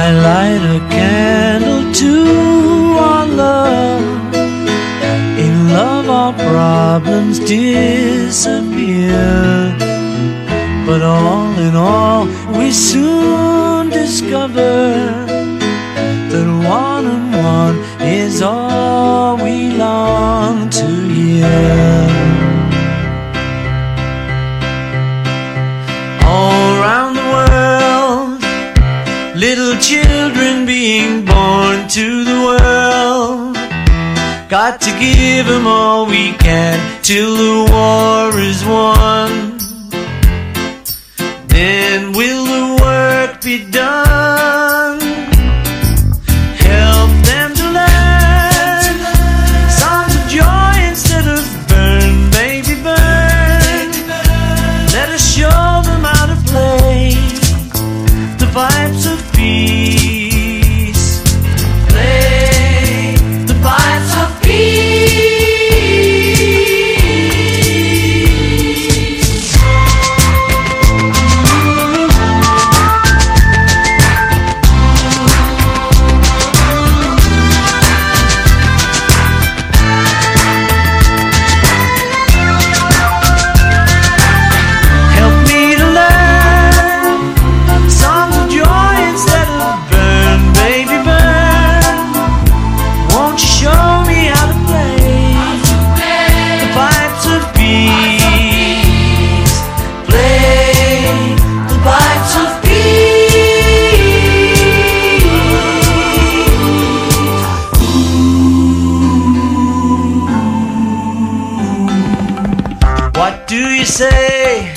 I light a candle to our love. In love, our problems disappear. But all in all, we soon discover that one and one is all we long to hear. Little children being born to the world. Got to give them all we can till the war is won. Then will the work be done? Peace. What do you say?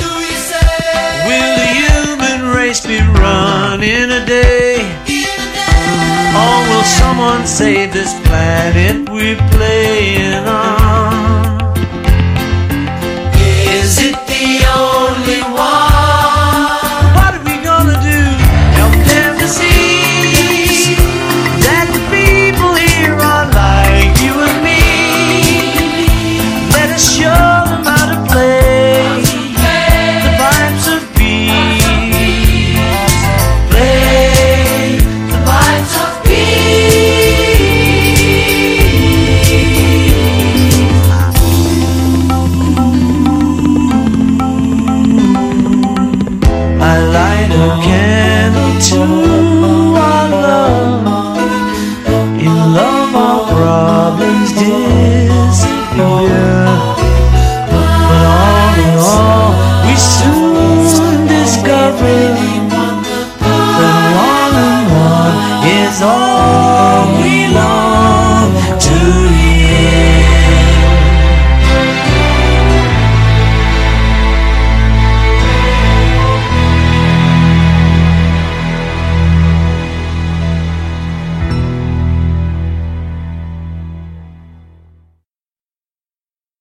Will the human race be run in a day? Or will someone save this planet we're playing on? Ah. to our love. In love, our problems disappear.